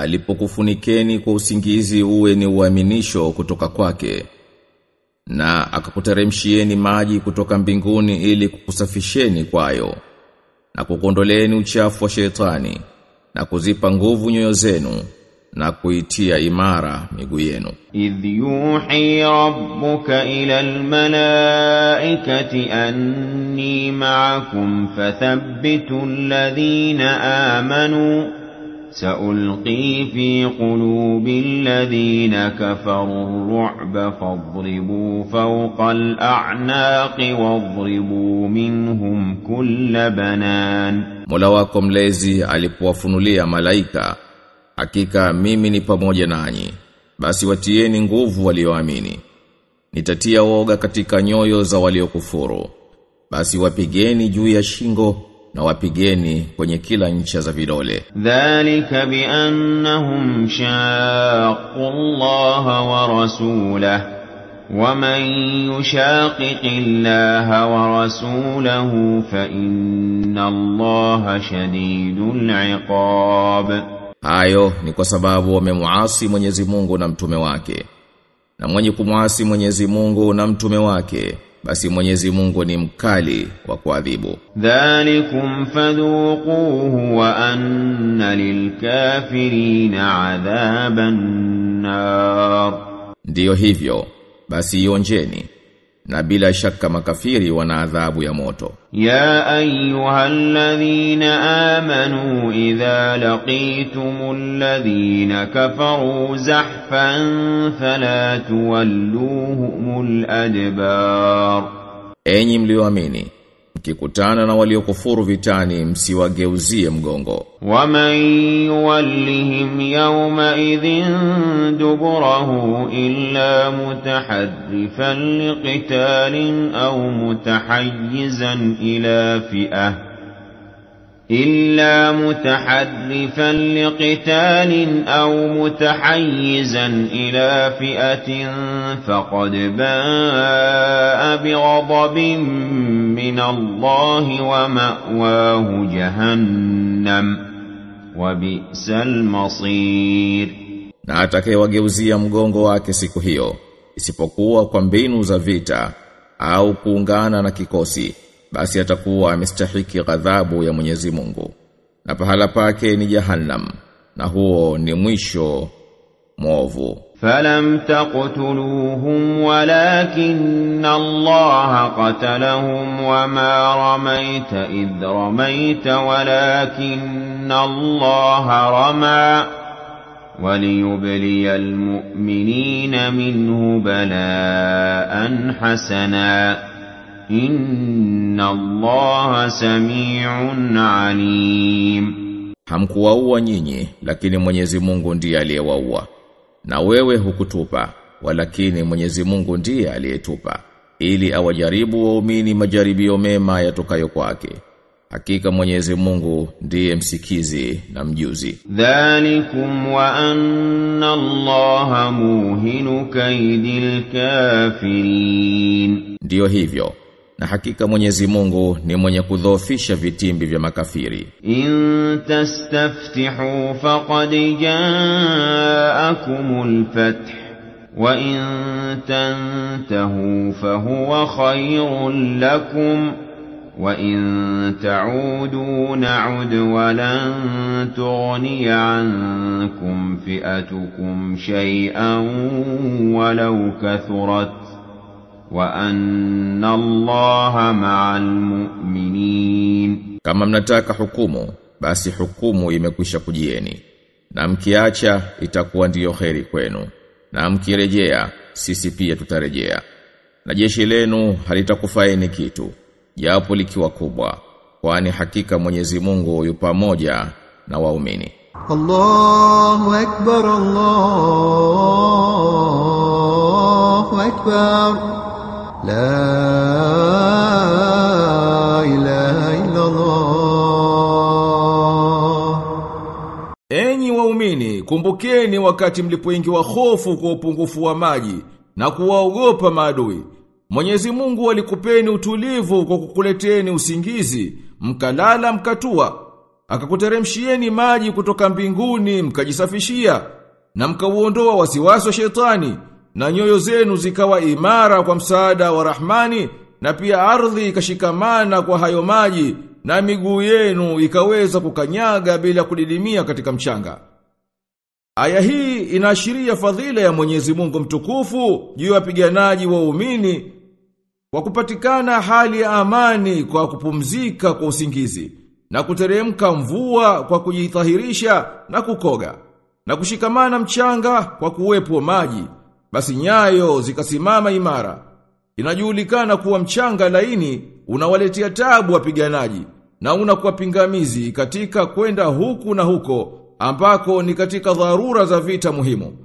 alipokufunikeni kwa usingizi uwe ni uaminisho kutoka kwake na akakuteremshieni maji kutoka mbinguni ili kukusafisheni kwayo na kukondoleeni uchafu wa shetani na kuzipa nguvu nyoyo zenu na kuitia imara miguu yenu. Idh yuhi rabbuka ila almalaikati anni ma'akum fathabbitu alladhina amanu سألقي في قلوب الذين كفروا الرعب فاضربوا فوق الأعناق واضربوا منهم كل بنان Mola wako mlezi alipowafunulia malaika hakika mimi ni pamoja nanyi basi watieni nguvu walioamini nitatia woga katika nyoyo za waliokufuru basi wapigeni juu ya shingo na wapigeni kwenye kila ncha za vidole. Dhalika bi annahum shaqqu Allah wa rasulahu waman yushaqiq Allah wa rasulahu fa inna Allah shadidul iqab. Hayo ni kwa sababu wamemuasi Mwenyezi Mungu na mtume wake. Na mwenye kumwasi Mwenyezi Mungu na mtume wake basi Mwenyezi Mungu ni mkali wa kuadhibu. Dhalikum fadhuquhu wa anna lilkafirina adhaban nar, ndiyo hivyo basi ionjeni na bila shaka makafiri wana adhabu ya moto. Ya ayyuhalladhina amanu idha laqitumul ladhina kafaru zahfan fala tuwalluhumul adbar. Enyi mlioamini mkikutana na waliokufuru vitani msiwageuzie mgongo. Waman yuwallihim yawma idhin duburahu illa mutahaddifan liqitalin au mutahayyizan ila fi'ah. إلا متحرفا لقتال أو متحيزا إلى فئة فقد باء بغضب من الله ومأواه جهنم وبئس المصير na atakayewageuzia mgongo wake siku hiyo isipokuwa kwa mbinu za vita au kuungana na kikosi basi atakuwa amestahiki ghadhabu ya Mwenyezi Mungu na pahala pake ni jahannam na huo ni mwisho mwovu فلم تقتلوهم ولكن الله قتلهم وما رميت إذ رميت ولكن الله رمى وليبلي المؤمنين منه بلاء حسنا inna Allaha samiun alim. Hamkuwaua nyinyi lakini Mwenyezi Mungu ndiye aliyewaua. Na wewe hukutupa walakini Mwenyezi Mungu ndiye aliyetupa ili awajaribu waumini majaribio mema yatokayo kwake. Hakika Mwenyezi Mungu ndiye msikizi na mjuzi. Dhalikum wa anna Allaha muhinu kaidil kafirin. Ndiyo hivyo. na hakika Mwenyezi Mungu ni mwenye kudhoofisha vitimbi vya makafiri إن تستفتحوا فقد جاءكم الفتح وإن تنتهوا فهو خير لكم وإن تعودوا نعد ولن تغني عنكم فئتكم شيئا ولو كثرت وأن الله مع المؤمنين kama mnataka hukumu basi hukumu imekwisha kujieni na mkiacha itakuwa ndiyo kheri kwenu na mkirejea sisi pia tutarejea na jeshi lenu halitakufaini kitu japo likiwa kubwa kwani hakika Mwenyezi Mungu yu pamoja na waumini الله أكبر الله أكبر Enyi waumini, kumbukeni wakati mlipoingiwa hofu kwa upungufu wa maji na kuwaogopa maadui. Mwenyezi Mungu alikupeni utulivu kwa kukuleteni usingizi, mkalala mkatua. Akakuteremshieni maji kutoka mbinguni mkajisafishia na mkauondoa wasiwasi wa shetani na nyoyo zenu zikawa imara kwa msaada wa Rahmani na pia ardhi ikashikamana kwa hayo maji na miguu yenu ikaweza kukanyaga bila kudidimia katika mchanga. Aya hii inaashiria fadhila ya Mwenyezi Mungu mtukufu juu ya wapiganaji waumini kwa kupatikana hali ya amani kwa kupumzika kwa usingizi na kuteremka mvua kwa kujithahirisha na kukoga na kushikamana mchanga kwa kuwepo maji basi nyayo zikasimama imara inajulikana kuwa mchanga laini unawaletea tabu wapiganaji na unakuwa pingamizi katika kwenda huku na huko ambako ni katika dharura za vita muhimu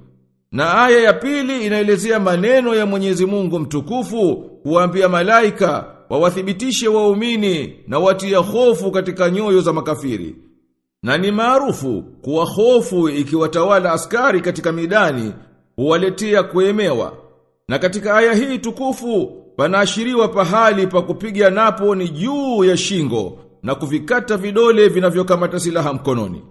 na aya ya pili inaelezea maneno ya Mwenyezi Mungu mtukufu kuambia malaika wawathibitishe waumini na watia hofu katika nyoyo za makafiri. Na ni maarufu kuwa hofu ikiwatawala askari katika midani huwaletea kuemewa. Na katika aya hii tukufu panaashiriwa pahali pa kupiga napo ni juu ya shingo na kuvikata vidole vinavyokamata silaha mkononi.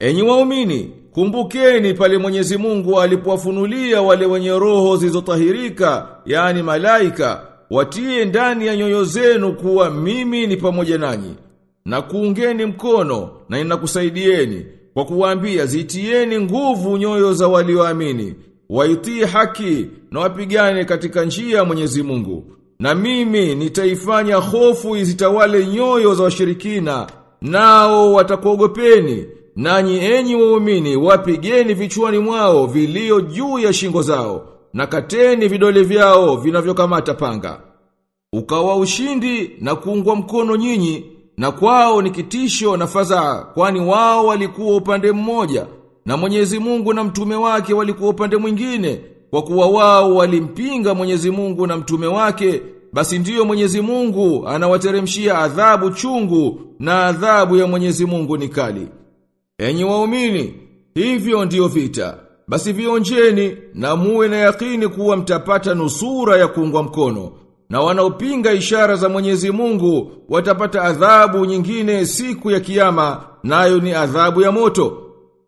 Enyi waumini, kumbukeni pale Mwenyezi Mungu alipowafunulia wale wenye roho zilizotahirika, yani malaika, watie ndani ya nyoyo zenu kuwa mimi ni pamoja nanyi. Na kuungeni mkono na ninakusaidieni kwa kuwaambia zitieni nguvu nyoyo za walioamini, wa waitii haki na wapigane katika njia ya Mwenyezi Mungu. Na mimi nitaifanya hofu izitawale nyoyo za washirikina, nao watakuogopeni. Nanyi enyi waumini wapigeni vichwani mwao vilio juu ya shingo zao na kateni vidole vyao vinavyokamata panga. Ukawa ushindi na kuungwa mkono nyinyi na kwao ni kitisho na fadhaa kwani wao walikuwa upande mmoja na Mwenyezi Mungu na mtume wake walikuwa upande mwingine kwa kuwa wao walimpinga Mwenyezi Mungu na mtume wake basi ndiyo Mwenyezi Mungu anawateremshia adhabu chungu na adhabu ya Mwenyezi Mungu ni kali. Enyi waumini, hivyo ndiyo vita. Basi vionjeni na muwe na yakini kuwa mtapata nusura ya kuungwa mkono. Na wanaopinga ishara za Mwenyezi Mungu watapata adhabu nyingine siku ya kiyama, nayo ni adhabu ya moto.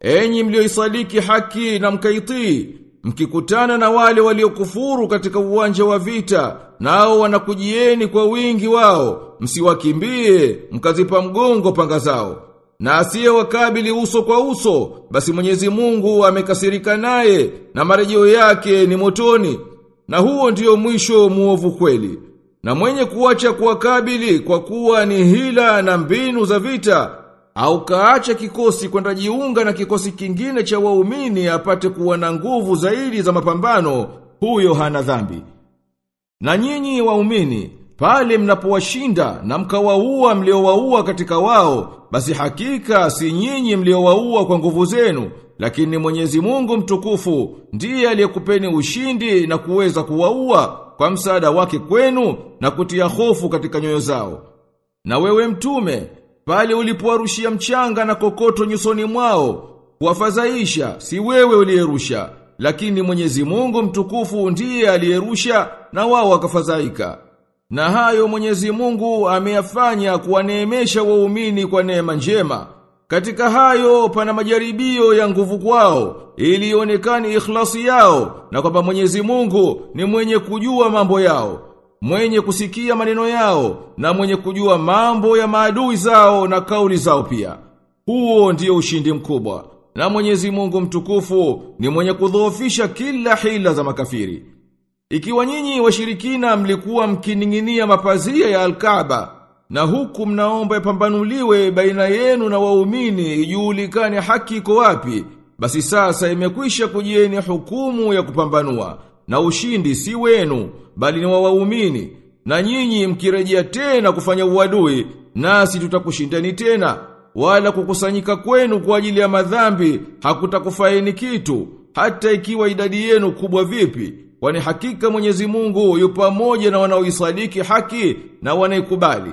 Enyi mlioisadiki haki na mkaitii, mkikutana na wale waliokufuru katika uwanja wa vita, nao wanakujieni kwa wingi wao, msiwakimbie, mkazipa mgongo panga zao. Na asiye wakabili uso kwa uso, basi Mwenyezi Mungu amekasirika naye na marejeo yake ni motoni. Na huo ndio mwisho muovu kweli. Na mwenye kuacha kuwakabili kwa kuwa ni hila na mbinu za vita, au kaacha kikosi kwenda jiunga na kikosi kingine cha waumini apate kuwa na nguvu zaidi za mapambano, huyo hana dhambi. Na nyinyi waumini, pale mnapowashinda na mkawaua mliowaua katika wao, basi hakika si nyinyi mliowaua kwa nguvu zenu, lakini Mwenyezi Mungu mtukufu ndiye aliyekupeni ushindi na kuweza kuwaua kwa msaada wake kwenu na kutia hofu katika nyoyo zao. Na wewe mtume, pale ulipowarushia mchanga na kokoto nyusoni mwao, kuwafadhaisha si wewe uliyerusha, lakini Mwenyezi Mungu mtukufu ndiye aliyerusha na wao wakafadhaika. Na hayo Mwenyezi Mungu ameyafanya kuwaneemesha waumini kwa neema njema. Katika hayo pana majaribio ya nguvu kwao ili ionekane ikhlasi yao na kwamba Mwenyezi Mungu ni mwenye kujua mambo yao, mwenye kusikia maneno yao na mwenye kujua mambo ya maadui zao na kauli zao pia. Huo ndio ushindi mkubwa. Na Mwenyezi Mungu mtukufu ni mwenye kudhoofisha kila hila za makafiri. Ikiwa nyinyi washirikina mlikuwa mkining'inia mapazia ya Al-Kaaba na huku mnaomba ipambanuliwe baina yenu na waumini ijulikane haki iko wapi, basi sasa imekwisha kujieni hukumu ya kupambanua. Na ushindi si wenu bali ni wa waumini. Na nyinyi mkirejea tena kufanya uadui nasi tutakushindani tena. Wala kukusanyika kwenu kwa ajili ya madhambi hakutakufaini kitu hata ikiwa idadi yenu kubwa vipi. Kwani hakika Mwenyezi Mungu yupo pamoja na wanaoisadiki haki na wanaikubali